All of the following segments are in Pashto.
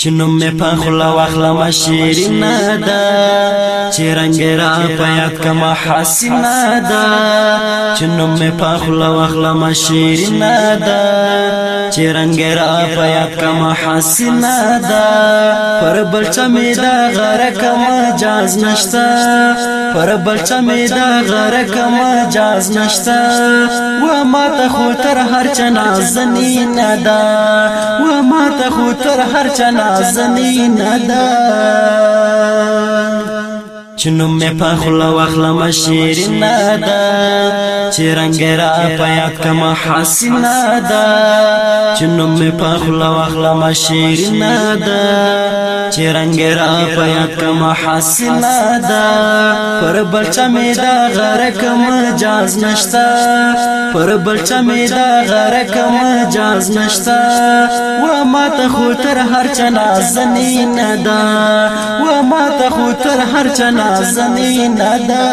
چې نوم مې په خوله واخلمه شیرینه ده چې رنګ را په یاد کمه حسینه ده چې نوم مې په خوله واخلمه شیرینه ده چې رنګ را په یاد کمه حسینه ده پر بلچه مې دا غره کمه جاز نشته پر بلچه مې دا غره کمه جاز نشته و ما ته خو تر هر چنا زنی نه ده و ما ته خو تر هر چنا زمین دا چنو می په خلا واخلا مشیرین دا چې رنگ را پیاد کما حسین دا چنو می په خلا واخلا مشیرین دا چې رنگ را پیاد کما حسین دا پر بلچا می دا غرق مجاز نشتا پر بلچا می دا غرق مجاز نشتا ما ته خو تر هر چنا زمين ادا و ما ته خو تر هر چنا زمين ادا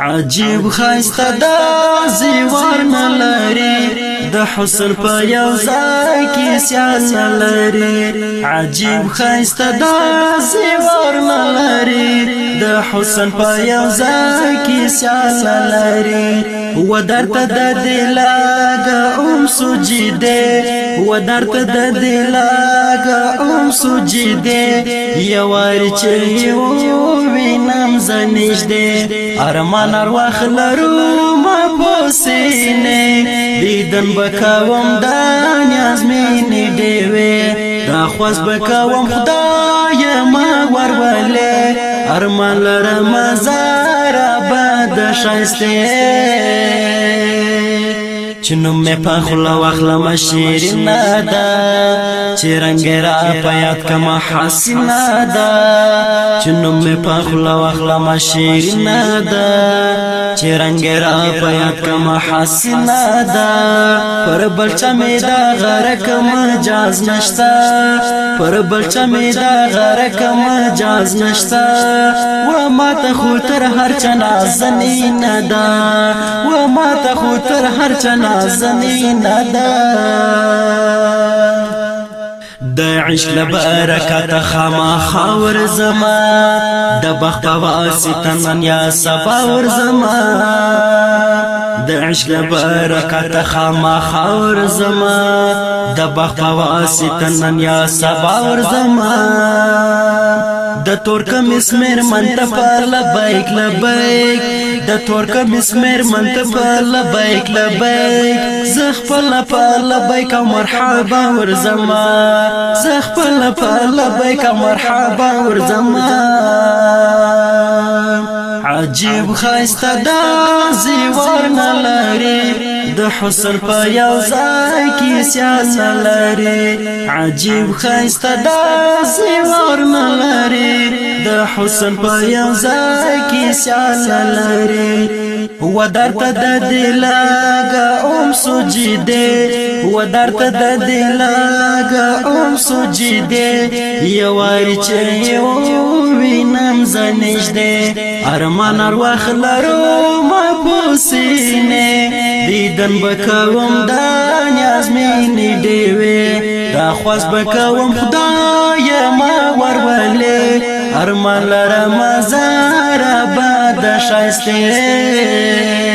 عجیب خاسته دا زیوار نلری د حسن په یو ځای کې سیان نلری عجیب خاسته دا زیوار نلری د حسن په یو ځای کې سیان نلری و درته د دلاګه اوم سجده و درته د دلاګه اوم سجده یوار چي و وینم زنيش دي ارمان ارواخ لرو ما بوسینه دیدن بکاوم د نیاز مینې دی دا خواس بکاوم خدای ما ورولې ارمان لرم زار آباد شایسته چنو می په خلا واخلم شیرینا دا چې رنگ را پیاد کما حسینا دا چنو می په خلا واخلم شیرینا دا چې رنگ را پیاد کما حسینا دا پر بلچا می دا غرق مجاز نشتا پر بلچا می دا غرق مجاز نشتا و ما ته خو تر هر چنا زنی ندا و ما ته خو تر هر چنا زمین د عشق لبرکات خما خاور زما د بخت واسطه نن یا سبا ور زما د عشق لبرکات خما خاور زما د بخت واسطه نن یا سبا ور زما د تورکم اسمر منت پر لبیک لبیک د تورکم اسمر منت پر لبیک لبیک زخ پر پر لبیک مرحبا ورزما زخ پر پر لبیک مرحبا ورزما عجیب خاسته دا زیور نلری د حسن په یو ځای کې سیاست لري عجیب خاسته دا زیور نلری د حسن په یو ځای کې سیاست لري هو درته د دلاګه اوم سجده هو درته د دلاګه اوم سجده یوار چې یو وی نم زنش دے ارمان ارواخ لرو ما پوسینے دیدن بکوم دا نیازمینی دیوے دا خواست بکوم خدای ما ورولے ارمان لرم زار باد شایستے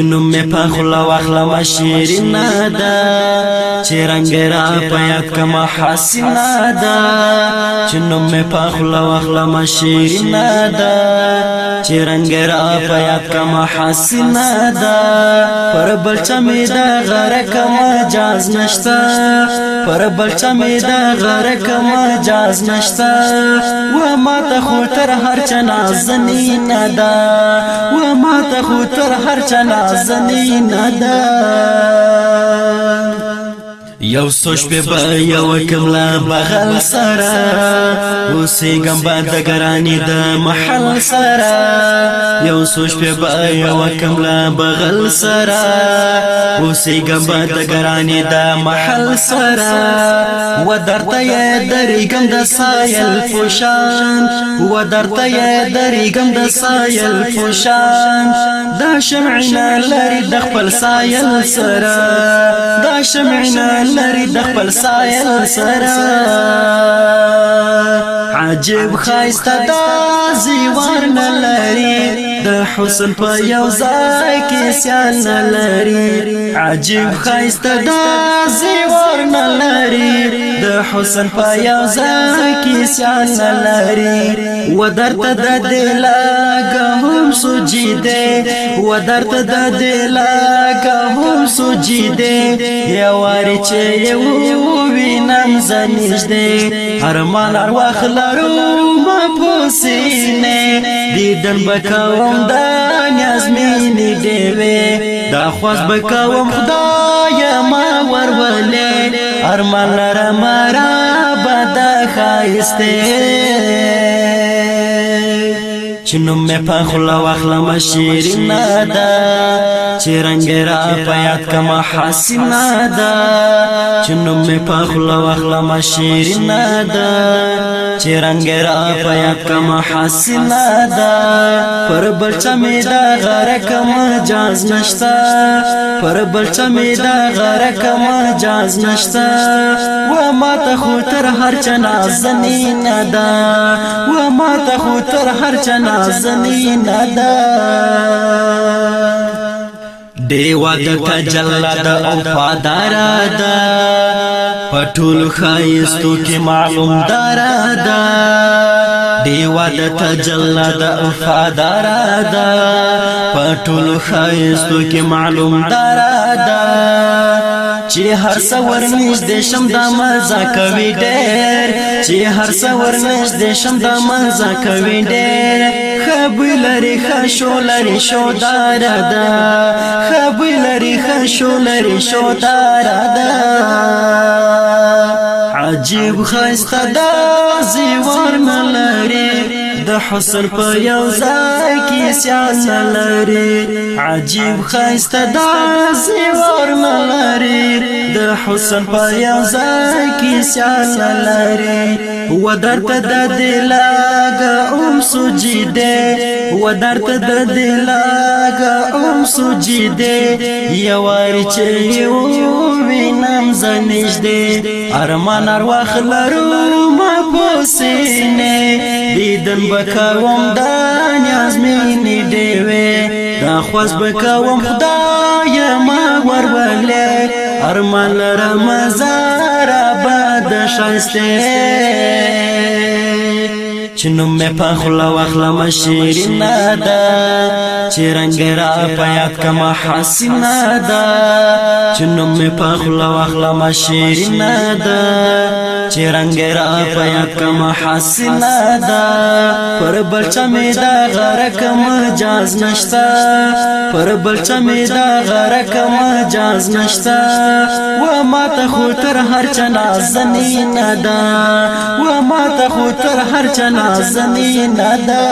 چې نوم مې په خوله واخلمه شیرینه ده چې رنګ را په یاد کمه حسینه ده چې نوم مې په خوله واخلمه شیرینه ده چې رنګ را په یاد کمه حسینه ده پر بلچه مې ده غره کمه جاز نشته پر بلچه مې ده غره کمه جاز نشته و ما ته خو تر هر چنا زنی نه ده و ما ته خو تر هر چنا نازنین ده یو سوش په با یو کملا بغل سرا وسیګم باندې ګرانی د محل سرا یو سوش په با یو کملا بغل سرا وسیګم باندې ګرانی د محل سرا و درته درګم د سایل فشان و درته درګم د سایل فشان دا شمعنا لري د خپل سایل سرا دا شمعنا لري د خپل سایل سره عجیب خایسته دا زیوار نه لري د حسن په یو ځای کې سیان نه لري عجیب خایسته دا زیوار نه لري د حسن په یو ځای کې سیان نه لري و درته د دل هم سوجي دې و درته د دل هم سوجي دې یواري چې یو وینم زنیش دې ارمان ارواخ لرو ما پوسینه دیدن بکوم د نیازمینې دې دا خواس بکوم خدای ما ورولې ارمان لرم را بد خایسته چنو مې په خلا واخلم شیرینا دا چې رنگ را پیاد کما حسینا دا چنو مې په خلا واخلم شیرینا دا چې رنگ را پیاد کما حسینا دا پر بلچا مې دا غره کما جاز نشتا پر بلچا مې دا غره کما جاز نشتا و ما ته خو تر هر چنا زنینا دا و ما ته خو تر هر چنا زنینا دا دیوا د کجل د وفادار دا پټول خایستو کې معلوم دار دا دیوا د کجل د وفادار دا پټول خایستو کې معلوم دار دا چې هر څور نږدې دیشم د مزه کوي ډېر چې هر څور نږدې دیشم د مزه کوي ډېر خبر لري خشو لري شو دار دا خبر لري خشو لري شو دار دا عجیب خاص خدا زیور ملری د حسن په یو ځای کیسان لري عجیب خسته د زیور لري د حسن په یو ځای کیسان لري و درته د دلاګه اوم سجده و درته د دلاګه اوم سجده یوار چې وینم زنیش دې ارمان ارواخ لرو ما پوسینه دیدن بکوم د نیاز مینې دی دا خواس بکوم خدای ما ورولې ارمان لرم زارا شایسته چنو مې په خلا واخلا مشیرینا دا چې رنگ را پیاد کما حسینا دا چنو مې په خلا واخلا مشیرینا دا چې رنگ را پیا کم حسنا دا پر بلچا می دا غرق مجاز نشتا پر بلچا می دا غرق مجاز نشتا و ما ته خو تر هر چنا زنی ندا و ما ته خو تر هر چنا زنی ندا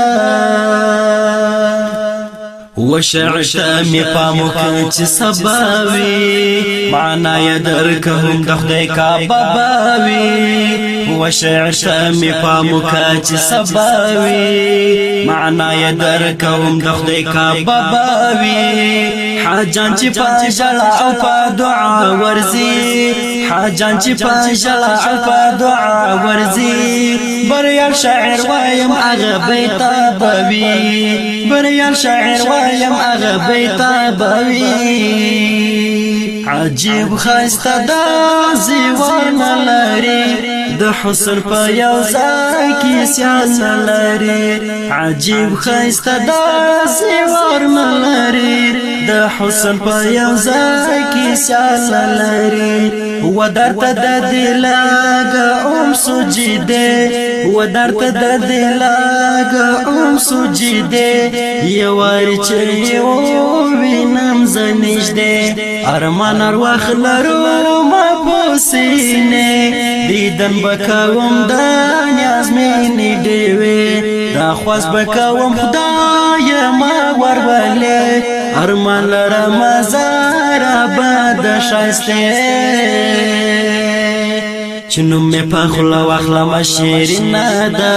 وشعشا می پاموک چې سباوي معنا یې درکهم د خدای کا باباوي وشعت می پاموک چې سباوي معنا یې درکهم د کا باباوي حاجان چې په جلا او په دعا ورزي حاجان چې په جلا او په دعا ورزي بریال شاعر وایم هغه بیت بوي بریال شاعر وایم یم اغه بیتا بوي عجیب خسته د زیوان لري د حسن په یو ځای کې سیاس لري عجیب خسته د زیوان لري د حسن په یو ځای کې سیال لري و درته د دلاګ اوم سجده و درته د دلاګ اوم سجده یو ورچ زیو وینم زنیش دې ارمان ارواخ لرو ما پوسینه دیدن بکوم د نیاز مینې دیوې دا خواس بکوم خدای ما ورولې ارمان لرم زار آباد شایسته چې نوم مې په خوله واخلم شیرینه ده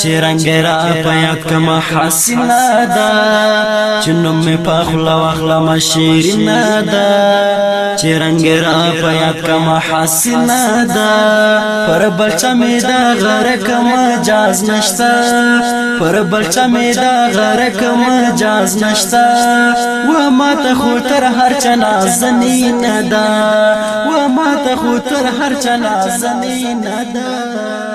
چې رنګ را په یاد کما حسینه ده چې نوم مې په خوله واخلم شیرینه ده چې رنګ را په یاد کما حسینه ده پر بلچا مې دا غره کما جاز نشتا پر بلچا مې دا غره کما جاز نشتا و ما ته خو تر هر چنا زنی نه ده و ما ته خو تر هر چنا زمينه ده